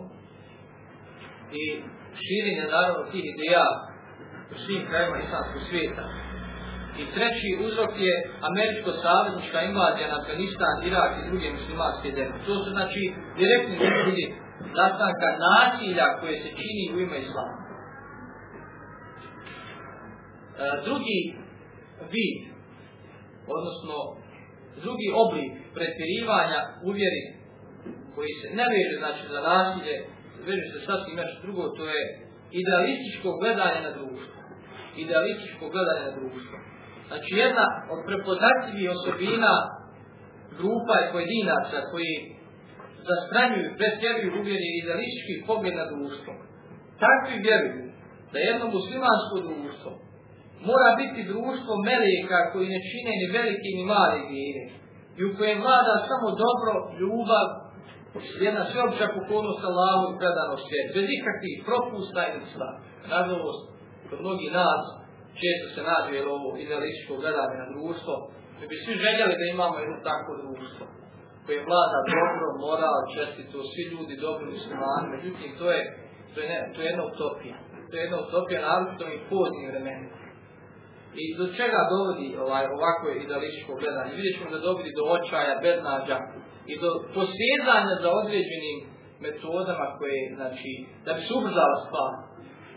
i širenje naravno tih ideja u svim krajima islamskog svijeta. I treći uzrok je američko-saveznička invazija na Afganistan, Irak i druge muslimanske zemlje. To su znači direktni uzroci nastanka nasilja koje se čini u ime islama. E, drugi vid, odnosno drugi oblik pretjerivanja uvjeri koji se ne veže znači za nasilje, veže se sasvim nešto drugo, to je idealističko gledanje na društvo. Idealističko gledanje na društvo. Znači jedna od prepoznatljivih osobina grupa i pojedinaca koji zastranjuju, pretjeruju uvjeri idealistički pogled na društvo. Takvi vjeruju da jedno muslimansko društvo mora biti društvo meleka koji ne čine ni velike ni male grijene i u kojem vlada samo dobro, ljubav, jedna sveopća pokornost Allahu i predanost svijet, bez ikakvih propusta i sva. Nažalost, kod mnogi nas često se nađe ovo idealističko gledanje na društvo, mi bi svi željeli da imamo jedno takvo društvo koje vlada dobro, moral, čestito, svi ljudi dobri muslimani, međutim to je, to je, ne, to je jedna utopija. To je jedna utopija naročito i poznim vremenima. I do čega dovodi ovaj, ovako idealističko gledanje? Vidjet ćemo da dovodi do očaja, beznađa i do posjedanja za određenim metodama koje, znači, da bi se ubrzala stvar,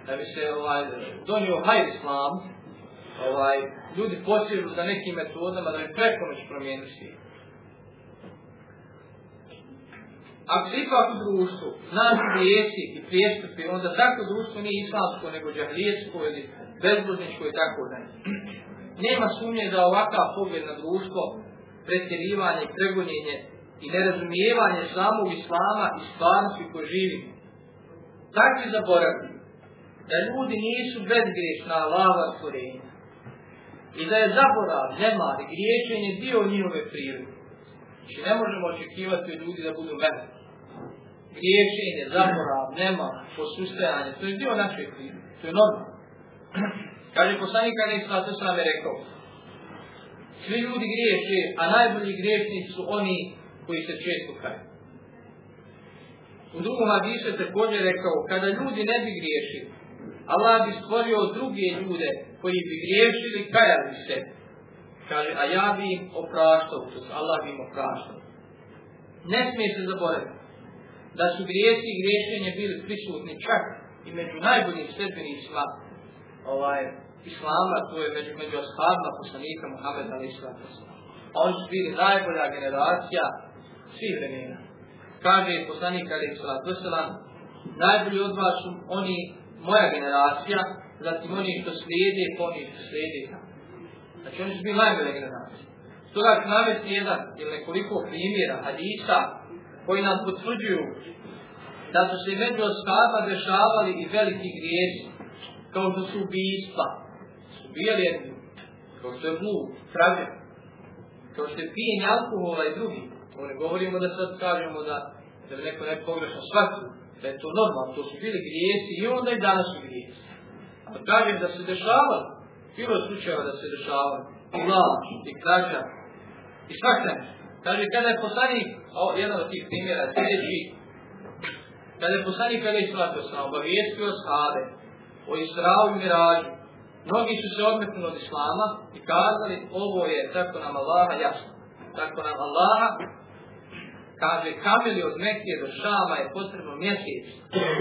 da bi se ovaj, donio hajr islam, ovaj, ljudi posjedu za nekim metodama da bi preko noć promijenili svijet. Ako se ipak u društvu znači i prijestupi, onda tako društvo nije islamsko, nego džahlijetsko ili bezbudničko i tako dalje. Nema sumnje da ovakav pogled na društvo, pretjerivanje, pregonjenje i nerazumijevanje samog islama i stvarnosti koje živimo. Takvi zaboravljaju da ljudi nisu bezgriješna lava stvorenja i da je zaborav, nemar i griješenje dio njihove prirode. Znači ne možemo očekivati od ljudi da budu mene. Griješenje, zaborav, nemar, posustajanje, to je dio naše prirode. To je normalno. [clears throat] Kaže poslanik Ali to sam je rekao. Svi ljudi griješe, a najbolji griješnici su oni koji se često kaju. U drugom hadisu je također rekao, kada ljudi ne bi griješili, Allah bi stvorio druge ljude koji bi griješili, kajali se. Kaže, a ja bi im opraštao, to Allah bi im opraštao. Ne smije se zaboraviti da su grijesi i griješenje bili prisutni čak i među najboljim sredbenicima ovaj, Islama, to je među, među ashabima poslanika Muhammeda ali Islama. Oni su bili najbolja generacija svih vremena. Kaže poslanik ali Islama, najbolji od vas su oni, moja generacija, zatim oni što slijede, po oni što slijede. Znači oni su bili najbolje generacije. Stoga ću navesti jedan ili nekoliko primjera hadisa koji nam potvrđuju da su se među dešavali i veliki grijesi, kao što su ubijstva, su jedni, kao što je blud, krađe, kao što je pijenje alkohola i drugi. To ne govorimo da sad kažemo da, da neko ne pogrešno shvati, da je to normalno, to su bili grijesi i onda i danas su grijesi. Ali kažem da se dešavali, bilo slučajeva da se dešavali, i laž, i krađa, i svakta. Kaže, kada je poslanik, jedan od tih primjera, sljedeći, kada je poslanik kada je slatio sam, obavijestio shade o Israu i Mirađu, mnogi su se odmetnuli od Islama i kazali, ovo je tako nam Allaha jasno. Tako nam Allaha kaže, kamili od Mekije do Šama je potrebno mjesec,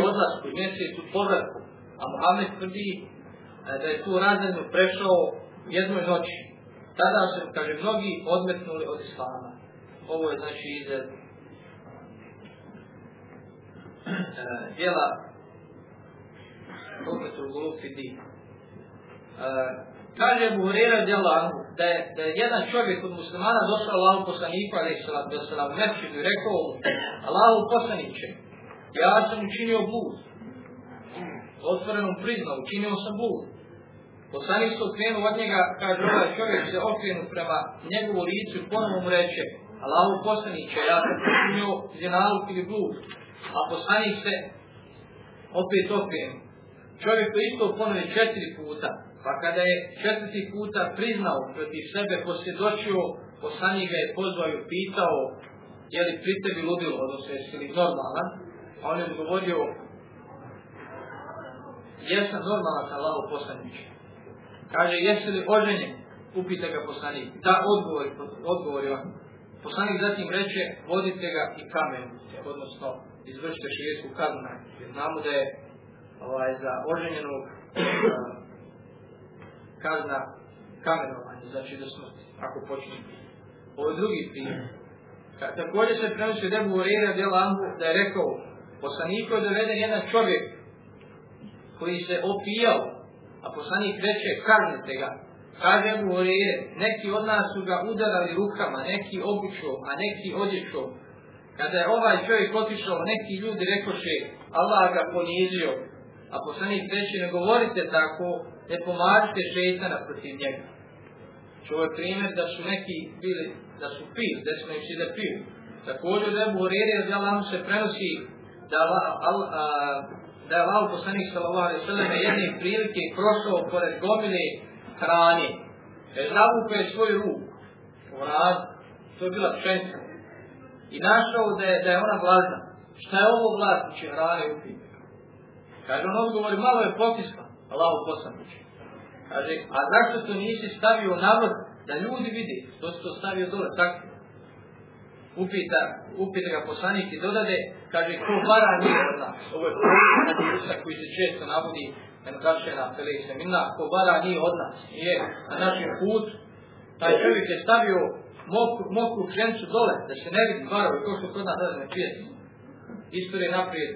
odlasku, mjesec u povratku. A Muhammed tvrdi e, da je tu razredno prešao jednoj noći. Tada se, kaže, mnogi odmetnuli od Islama. Ovo je znači iz e, dijela Ukmetu Gulufi Di. E, kaže Buhurera Djelanhu da je, da je jedan čovjek od muslimana došao Allahu poslaniku ali se vam u Mekšidu i rekao Allahu poslaniće ja sam učinio blud. Otvoreno priznao učinio sam blud. Poslanik se okrenu od njega kaže ovaj čovjek se okrenu prema njegovu licu i ponovno mu reče Allahu poslaniće ja sam učinio zjenaluk ili blud. A poslanik se opet okrenu. Čovjek to isto ponovi četiri puta pa kada je četvrti puta priznao protiv sebe posvjedočio, poslanik ga je pozvao i pitao je li pri tebi ludilo, odnosno jesi li normalan, a on je odgovorio jesam normalan sa poslanić. Kaže, jesi li oženjen? Upita ga poslanik. Da, odgovori, odgovori on. Poslanik zatim reče, vodite ga i kamen, odnosno izvršite šijesku kaznu. Znamo da je ovaj, za oženjenog kazna kamenovanje, znači do smrti, ako počne. Ovo je drugi primjer. Također se prenosi Horeira djela Ambu da je rekao, poslaniku je doveden jedan čovjek koji se opijao, a poslanik reče, kaznite ga. Kaže Ebu Horeire, neki od nas su ga udarali rukama, neki obučom, a neki odjećom. Kada je ovaj čovjek otišao, neki ljudi rekoše, Allah ga ponizio, a poslanik reče, ne govorite tako, ne pomažite šeitana protiv njega. Čo je primjer da su neki bili, da su pili, da smo im da piju. Također da je Buhuriri da se prenosi da, al, da je Allah poslanik sallallahu alaihi sallam jedne prilike prošao pored gomile hrani. Da je zavukao svoju ruku u rad, to je bila pšenica. I našao da je, da je ona vlažna. Šta je ovo vlasniče hrane upiti? Kaže on odgovori, malo je potisla. Allahu poslaniče. Kaže, a zašto to nisi stavio navod da ljudi vidi? To si to stavio dole, tako? Upita, upita ga poslanik i dodade, kaže, ko vara nije od nas. Ovo je hadisa koji se često navodi, en kaže na televizije, minna, ko vara nije od nas. Nije na našem put, taj čovjek je stavio mokru, mokru dole, da se ne vidi varovi, to što kod nas ne pijeti. Istorije naprijed,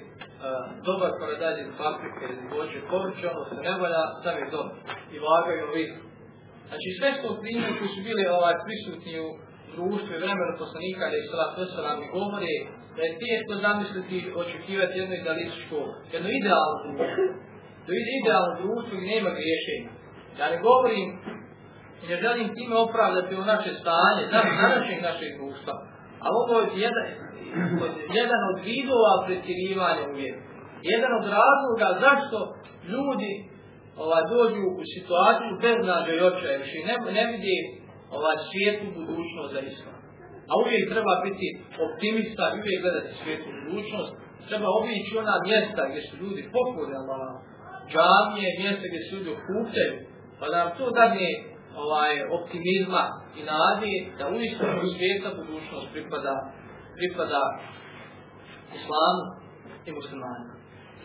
dobar paradajz iz paprike ili voće povrće, ono se ne valja, stavi dom i vagaju listu. Znači sve su primjer koji su bili ovaj, prisutni u društvu i vremenu poslanika ali i slat veselam i govore da je teško zamisliti očekivati jedno idealističko, jedno idealno društvo. To je idealno društvo i nema griješenja. Ja ne govorim i ne želim time opravdati o naše stanje, znači današnjeg našeg društva. Ali ovo je jedan, jedan od vidova pretjerivanja u vjeru. Jedan od razloga zašto ljudi ovaj, dođu u situaciju bez nađe i ne, ne vidi ovaj, svijetu budućnost za islam. A uvijek treba biti optimista i uvijek gledati svijetu budućnost. Treba obići ona mjesta gdje su ljudi pokorni Allah. Džamije, mjesta gdje su ljudi okupljaju. Pa da nam to dadne ovaj, optimizma i nadi da uistinu svijeta budućnost pripada, pripada islamu i muslimanima.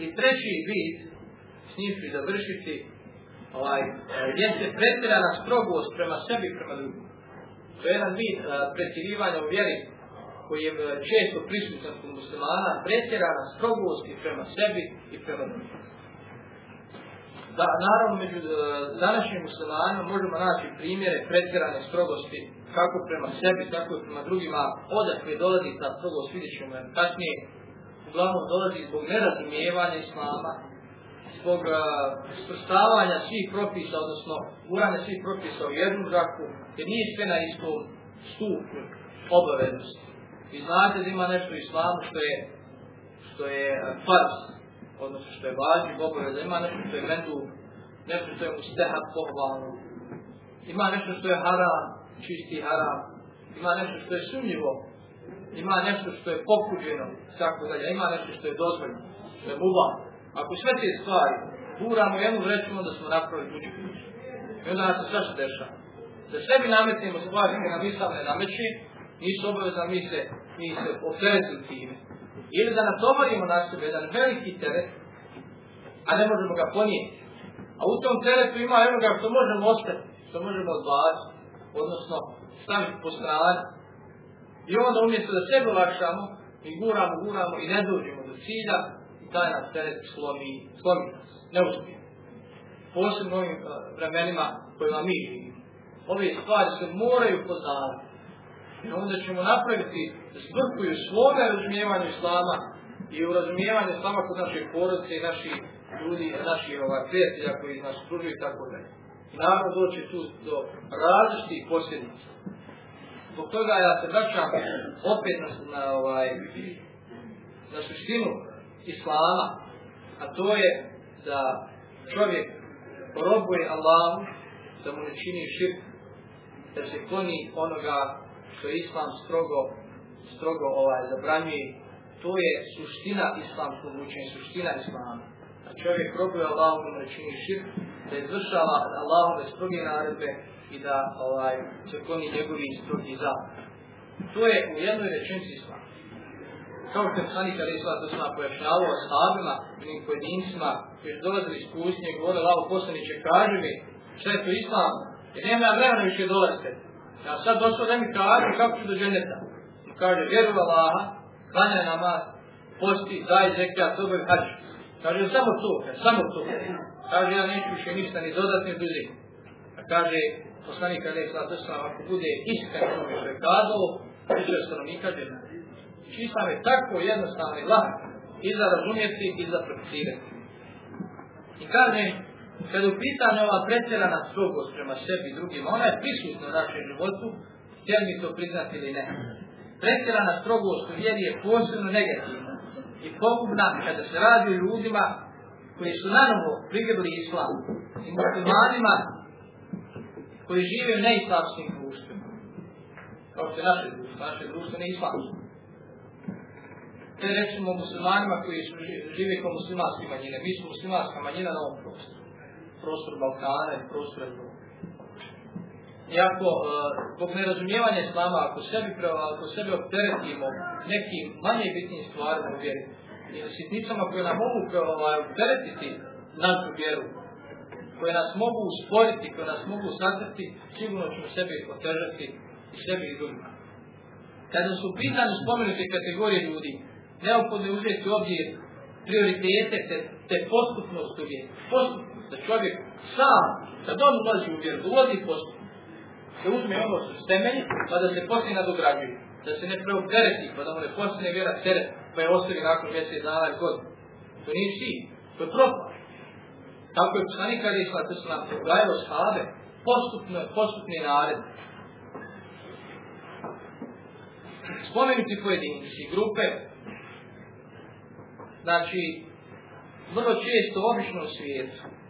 I treći vid, s njim ću završiti, ovaj, jeste pretjerana strogost prema sebi i prema drugim. To je jedan vid pretjerivanja u vjeri koji je često prisutan kod muslimana, pretjerana strogost i prema sebi i prema drugim. Da, naravno, među e, današnjim muslimanima možemo naći primjere pretjerane strogosti kako prema sebi, tako i prema drugima, odakle dolazi ta strogost, vidjet ćemo kasnije, uglavnom dolazi zbog nerazumijevanja islama, zbog uh, svrstavanja svih propisa, odnosno uranja svih propisa u jednu zraku, jer nije sve na istom stupnju obaveznosti. Vi znate da ima nešto u islamu što je, što je uh, farz, odnosno što je vađi obaveza, ima nešto što je mendu, nešto što je mustehad pohvalno, ima nešto što je haram, čisti haram, ima nešto što je sumnjivo, ima nešto što je pokuđeno, tako dalje, ima nešto što je dozvoljeno, što je muba. Ako sve te stvari guramo jednu vreću, onda smo napravili tuđu kuću. I onda nas se sve što dešava. Da sebi nametnemo stvari koje nam islam ne nameći, nisu obavezno mi se, mi se time. Ili da natovarimo na sebe jedan veliki teret, a ne možemo ga ponijeti. A u tom teretu ima onoga što možemo ostati, što možemo odbaciti, odnosno staviti po strani, i onda umjesto da sebe olakšamo, mi guramo, guramo i ne dođemo do cilja i taj nas teret slomi, slomi nas, ne uspije. Posebno ovim uh, vremenima kojima mi živimo. Ove stvari se moraju poznavati. I onda ćemo napraviti zbrku u svome razumijevanju islama i u razumijevanju islama kod naše porodice i naših ljudi, naših ovaj, prijatelja koji nas služuju i tako dalje. I naravno doći tu do različitih posljedica. Zbog toga ja se vraćam opet na, na, ovaj, na suštinu Islama, a to je da čovjek robuje Allahu, da mu ne čini širk, da se kloni onoga što je Islam strogo, strogo ovaj, zabranjuje. To je suština islamskog učenja, suština Islama. A čovjek robuje mu ne čini širk, da izvršava Allahove stroge naredbe, i da ovaj, se kloni njegovi strogi za. To je u jednoj rečenici islam. Kao što je Sani kada Islam to sam pojašnjavao sahabima, onim pojedincima koji su dolazili iz i govorili Lavo poslaniće, kaži mi šta je to islam, jer nema vremena više dolazite. Ja sad došao da mi kaži kako ću do dženeta. On kaže, vjeru Allaha, klanja namaz, posti, daj zekija, dobro i hađu. Kaže, samo to, samo to. Kaže, ja neću više ništa ni dodatni ni oduzeti. A kaže, poslanik Ali Islata ako bude iskren ono što je kazao, više stanovnika džena. Islam je tako jednostavno i lahko i za razumjeti i za prakticirati. I kažem, kada u pitanju ova pretjerana strogost prema sebi i drugima, ona je prisutna u našem životu, htjeli mi to priznati ili ne. Pretjerana strogost u vjeri je posebno negativna i pogubna kada se radi o ljudima koji su nanovo prigrili islam i muslimanima koji žive u neislamskim društvima. Kao što je naše društvo, naše društvo ne islamsko. Te recimo muslimanima koji žive kao muslimanske manjine. Mi smo muslimanska manjina na ovom prostoru. Prostor Balkana i prostor Evrope. Iako, uh, zbog nerazumijevanja islama, ako sebi, ako sebi opteretimo nekim manje bitnim stvarima u vjeri, ili sitnicama koje nam mogu ovaj, opteretiti našu vjeru, koje nas mogu usporiti, koje nas mogu satrti, sigurno ćemo sebi otežati i sebi i drugima. Kada su u pitanju spomenute kategorije ljudi, neophodno je uzeti obzir prioritete te, te postupnost u vjeru. Postupnost, da čovjek sam, kad on ulazi u vjeru, ulazi postupno, da uzme ono su pa da se poslije nadograđuje. Da se ne preoptereti, pa da mu ne postane vjera teret, pa je ostavi nakon mjesec dana i godina. To nije cilj, to je propast. Tako je poslanik Ali Isla to su nam odgajalo shave, postupno, postupni nared. Spomenuti pojedinci, grupe, znači, vrlo često, u svijetu, u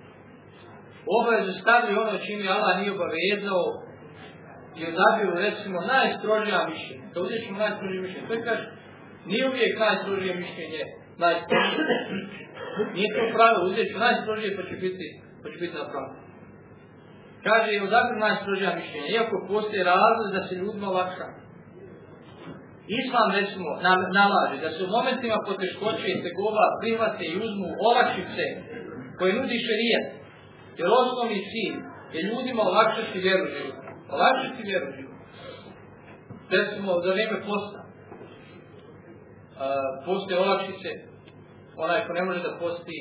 obavezu stavljaju ono čim je Allah nije obavezao i odabiru, recimo, najstrožija mišljenja. Kad uzeti najstrožije mišljenje, to kaže, nije uvijek najstrožije mišljenje najstrožije. Nije to pravilo, uzet ću najstrožije pa će biti, pa će biti napravljeno. Kaže, je odakle najstrožija mišljenja, iako postoje razlog da se ljudima olakša. Islam recimo nalaže da se u momentima poteškoće i tegova prihvate i uzmu olakšice koje nudi šerijet. Jer osnovni cilj je ljudima olakšati vjeru život. Olakšati vjeru život. Recimo za vrijeme posta. postoje olakšice. Onaj ko ne može da posti,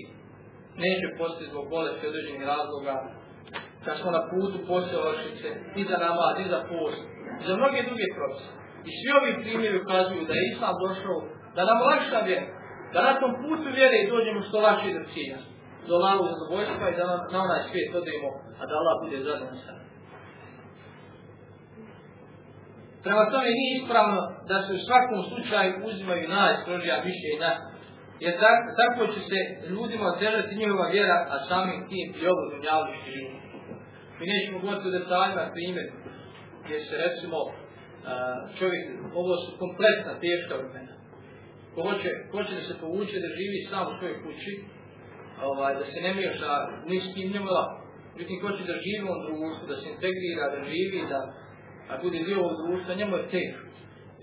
neće posti zbog bolesti određenih razloga. Kad smo na putu postoje olakšice i za namaz, i za post, i za mnoge druge propise. I svi ovi primjeri ukazuju da je Islam došao da nam olakša vjeru. Da na tom putu vjere dođemo što lakše do cilja. Do lavu zadovoljstva i da na, na onaj svijet odemo, a da Allah bude zadovoljno sa Prema tome nije ispravno da se u svakom slučaju uzimaju najstrožija mišljenja, jer tako, tako će se ljudima otežati njihova vjera, a samim tim i ovo dunjavliški život. Mi nećemo govoriti o detaljima primjer, gdje se recimo čovjek, ovo su kompletna, teška vremena. Ko hoće, hoće da se povuče, da živi sam u svojoj kući, ovaj, da se ne miješa ni s kim njemu. Međutim, ko će da živi u društvu, da se integrira, da živi, da a bude dio ovog društva, njemu je teško.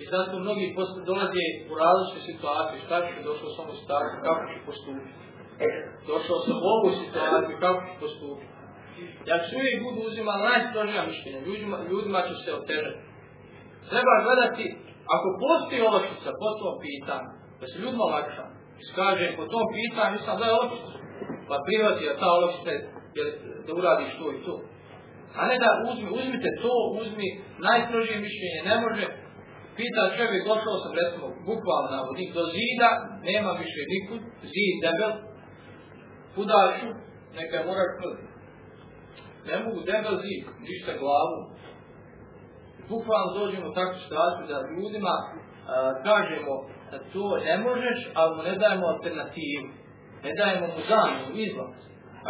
I zato mnogi dolaze u različite situacije, šta će došao sam u startu, kako će postupiti. Došao sam u ovu situaciju, kako će postupiti. Ja ću uvijek budu uzimali najstrožija mišljenja, ljudima, ljudima će se otežati. Treba gledati, ako postoji olakšica po tom pitanju, da se ljudima olakša, iskaže po tom pitanju, sam da je pa prihvati da ta olakšica da uradiš to i to. A ne da uzmi, uzmite to, uzmi najstrožije mišljenje, ne može, pita čovjek, došao sam recimo, bukvalno na vodnik, do zida, nema više nikud, zid debel, udaću, neka je moraš Ne mogu debel zid, ništa glavu, bukvalno dođemo u takvu situaciju da ljudima a, kažemo to ne možeš, ali mu ne dajemo alternativu. Ne dajemo mu zamiju, izlaz.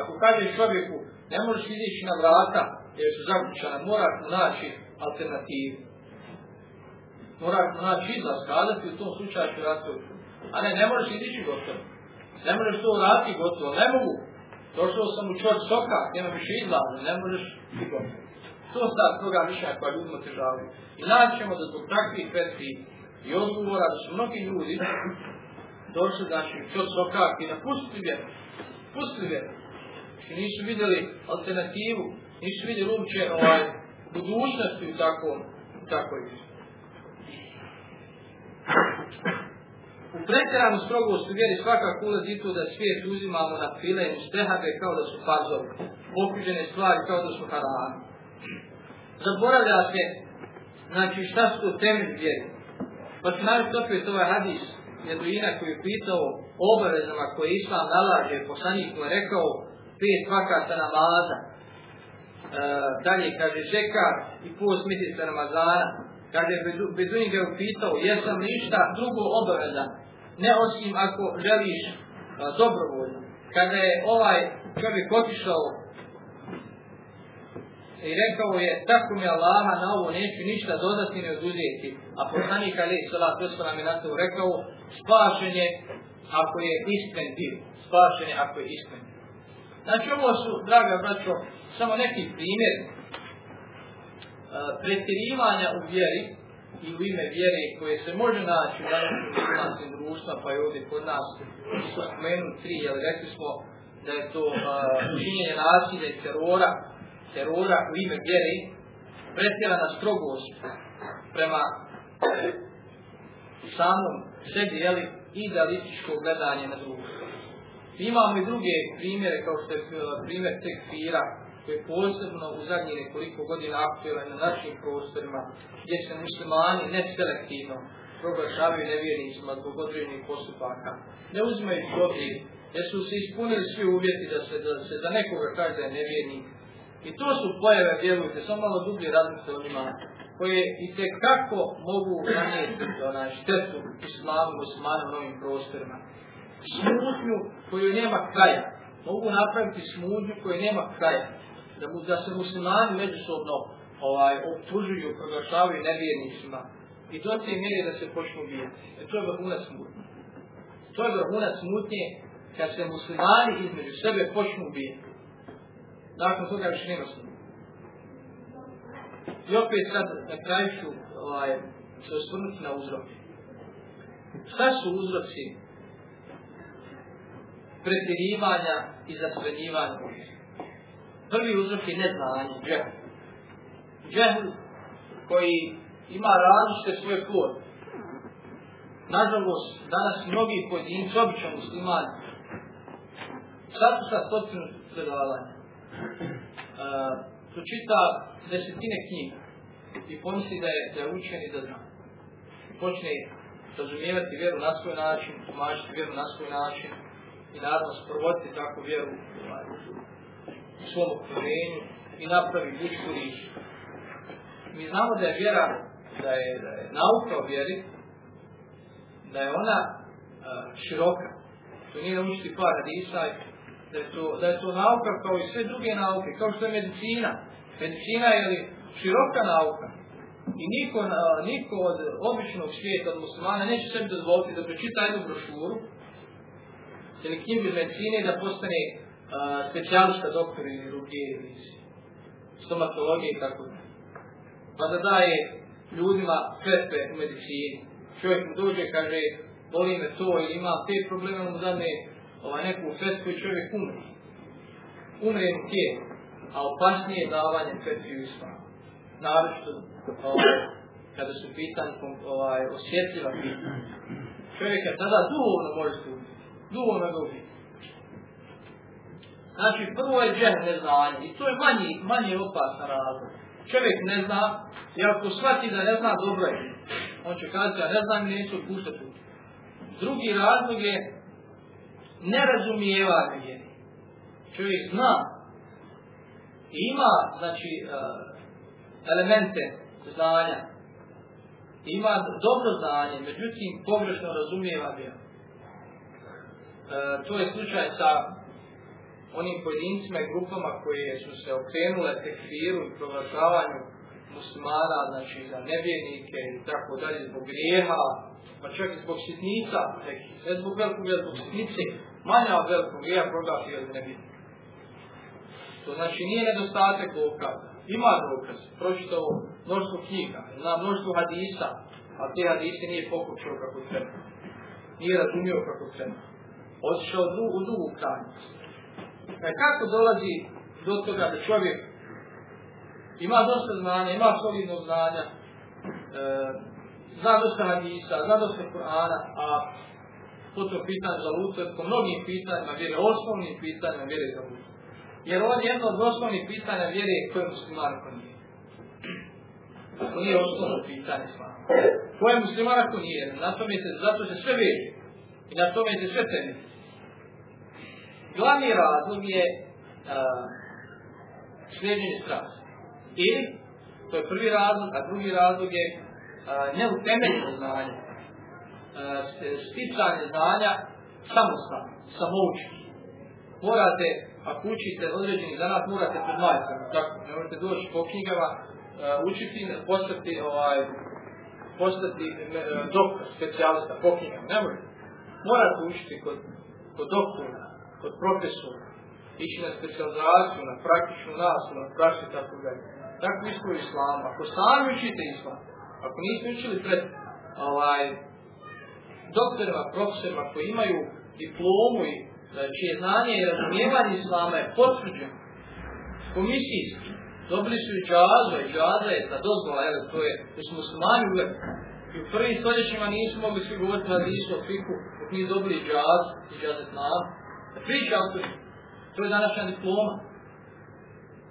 Ako kažeš čovjeku, ne možeš izići na vrata, jer su zaključana, moraš mu naći alternativu. Moraš mu naći izlaz, kazati u tom slučaju ću raspraviti. A ne, ne možeš izići gotovo. Ne možeš to uraditi gotovo, ne mogu. Došao sam u čor soka, nema više izlaza, ne možeš i gotovo. To stav toga mišljenja koja ljudima težavaju. I naćemo da zbog takvih petri i odgovora da su mnogi ljudi došli, znači, to sokak i napustili vjeru. Pustili vjeru. I nisu vidjeli alternativu, nisu vidjeli uopće ovaj, budućnosti u takvom, u takvoj U pretjeranu strogost u vjeri svakako ulazi to da svijet uzimamo na file i stehabe kao da su farzovi, okružene stvari kao da su harami zaboravlja se, znači šta su to temelj vjeri. Pa ću navesti opet ovaj hadis Jeduina koji je pitao obavezama koje Islam nalaže, poslanik mu je rekao pet vakata namaza, e, dalje kaže žekar i post mjeseca Ramazana, kaže Beduin ga je upitao jesam ništa drugo obaveza, ne osim ako želiš a, dobrovoljno. Kada je ovaj čovjek otišao i rekao je, tako mi Allaha na ovo neću ništa dodati ni oduzeti. A poslanik Ali Salat nam je na to rekao, spašen je ako je iskren bio. Spašen je ako je iskren. Znači ovo su, draga braćo, samo neki primjer uh, pretjerivanja u vjeri i u ime vjere koje se može naći u današnjim društva, pa i ovdje kod nas su spomenuti tri, jer rekli smo da je to uh, činjenje nasilja i terora, terora u ime vjere, pretjerana strogost prema samom sebi, jeli, idealističko gledanje na društvo. Imamo i druge primjere, kao što je e, primjer tekfira, koji je posebno u zadnjih nekoliko godina aktualan na našim prostorima, gdje se muslimani neselektivno proglašavaju nevjernicima zbog određenih postupaka. Ne uzimaju obzir, jer su se ispunili svi uvjeti da se, da se za nekoga kaže da je nevjernik, i to su pojave, vjerujte, samo malo dublje razmislite o njima, koje i kako mogu nanijeti onaj štetu islamu, muslimanu u novim prostorima. Smutnju koju nema kraja. Mogu napraviti smutnju koju nema kraja. Da, mu, da se muslimani međusobno ovaj, optužuju, proglašavaju nevjernicima. I do te mjere da se počnu bijeti. E to je vrhunac smutnje. To je vrhunac smutnje kad se muslimani između sebe počnu bijeti nakon toga više nema smutnje. I opet sad na kraju ću ovaj, se osvrnuti na uzroke. Šta su uzroci pretjerivanja i zasrednjivanja? Prvi uzrok je neznanje, džehl. Džehl koji ima različite svoje forme. Nažalost, danas mnogi pojedinci, običan musliman, sa stotinu predavanja. Uh, pročita desetine knjiga i pomisli da je, da je učen i da zna. Počne razumijevati vjeru na svoj način, tumačiti vjeru na svoj način i naravno sprovoditi takvu vjeru ovaj, u svom okruženju i napravi ljudsku riječ. Mi znamo da je vjera, da je, da je nauka o vjeri, da je ona uh, široka. To nije naučiti par hadisa, da je, to, da je to nauka kao i sve druge nauke, kao što je medicina. Medicina je li široka nauka. I niko, niko od običnog svijeta, od muslimana, neće sebi dozvoliti da pročita jednu brošuru ili knjigu iz medicine da postane specijalista doktor ili ruke stomatologije i tako da. Pa da daje ljudima kretpe u medicini. Čovjek mu dođe kaže, boli me to ili ima te probleme, mu dane ovaj, neku kretpu i čovjek umre. Umre mu tijelo, a opasnije je davanje kretpi u islamu. Naravno, ovaj, kada su pitan ovaj, osjetljiva pitanja. Čovjeka tada duhovno može stupiti. Duhovno ga ubiti. Znači, prvo je džeh neznanje i to je manji, manje opasan razlog. Čovjek ne zna, i ako shvati da ne zna, dobro je. On će kazati, ja ne znam neću puštati. Drugi razlog je nerazumijevanje Čovjek zna i ima, znači, uh, elemente znanja. Ima dobro znanje, međutim, pogrešno razumijeva vjeru. Uh, to je slučaj sa onim pojedincima i grupama koje su se okrenule tekfiru i proglašavanju muslimana, znači za nevjernike i tako dalje, zbog grijeha, pa i zbog sitnica, ne zbog velikog grijeha, zbog sitnice, manja od velikog grijeha proglaši od nevjernike. To znači nije nedostatak dokaza. Ima dokaz, pročitao mnoštvo knjiga, zna mnoštvo hadisa, a te hadise nije pokućao kako treba. Nije razumio kako treba. Otišao u drugu krajnost. E kako dolazi do toga da čovjek ima dosta znanja, ima solidno znanja, e, zna dosta hadisa, zna dosta Kur'ana, a potom pitanje za luto, po mnogim pitanjima vjere, osnovnim pitanjima vjere za luto. Jer on je jedno od osnovnih pitanja vjere ko je musliman, ko nije. Ako nije osnovno pitanje slama. Ko je musliman, ako nije. Na tome se, zato se sve veže. I na tome se sve temelji. Glavni razlog je uh, sljeđenje strasti. Ili, to je prvi razlog, a drugi razlog je neutemeljeno znanje. Sticanje znanja samostalno, samoučiti. Morate, ako učite određeni zanat, morate pred majstrom. Tako, ne morate doći po knjigama, uh, učiti, postati, ovaj, postati uh, doktor, specijalista po knjigama. Ne morate. Morate učiti kod, kod doktora, kod profesora, ići na specializaciju, na praktičnu nastavu, na praksi tako dalje. Tako isto islamu. Ako sami učite islam, ako niste učili pred ovaj, doktorima, profesorima koji imaju diplomu i čije znanje i razumijevanje islama je potvrđeno komisijski, dobili su i džaza, i džaza je ta dozvola, jel, to je, to su muslimani uvek. I u prvim stoljećima nisu mogli svi govoriti na isu o fiku, dok nisu dobili džaz, i džazet nam, da priča. To je današnja diploma.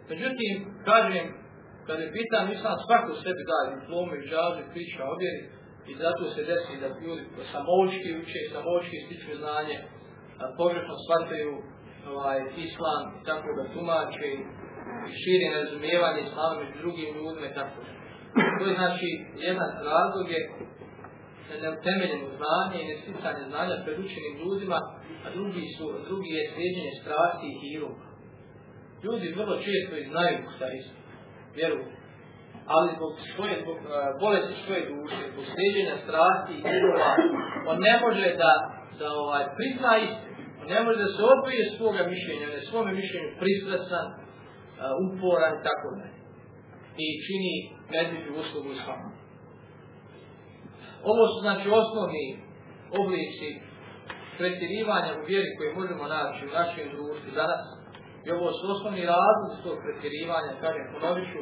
Međutim, kažem, kada je pitan, nisam svako sebi daje diplomu i džazu i priča o vjeri, i zato se desi da ljudi samoučki uče, samoučki stiču znanje, pogrešno shvataju ovaj, islam i tako da tumače i širi nerazumijevanje islama među drugim ljudima i tako da. To je znači jedan razlog je neutemeljeno znanje i nesticanje znanja pred učenim ljudima, a drugi, su, drugi je slijedjenje strasti i hiruma. Ljudi vrlo često i znaju šta isto, vjeruju. Ali zbog svoje, zbog uh, bolesti svoje duše, zbog slijedjenja strasti i hiruma, on ne može da, da ovaj, prizna istinu. On ne može da se odbije svoga mišljenja, da je svome mišljenju pristrasan, uh, uporan i tako da. i čini medvjeđu uslugu islamu. Ovo su znači osnovni oblici pretjerivanja u vjeri koje možemo naći u našem društvu danas. I ovo su osnovni razlozi tog pretjerivanja, kažem ponoviću,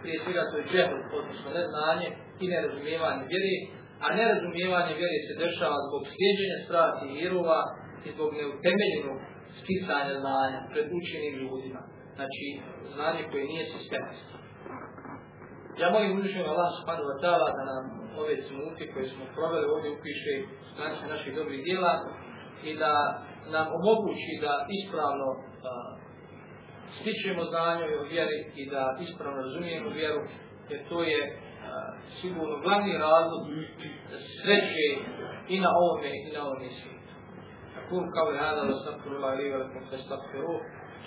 prije svega to je džehl, odnosno neznanje i nerazumijevanje vjeri, a nerazumijevanje vjeri se dešava zbog slijedženja strati i vjerova i zbog neutemeljenog sticanja znanja pred učenim ljudima. Znači, znanje koje nije sistematsko. Ja molim uzvišenju Allah subhanahu wa ta'ala da nam ove smutke koje smo proveli ovdje upiše stranice naših dobrih dijela i da nam omogući da ispravno stičemo znanje o vjeri i da ispravno razumijemo vjeru, jer to je uh, sigurno glavni razlog sreće i na ovome i na ovome svijetu. أقول قولي هذا واستغفر الله لي ولكم فاستغفروه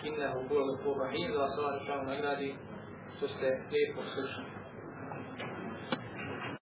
إنه هو الغفور الرحيم وصلى الله عليه وسلم što ste lijepo slušali.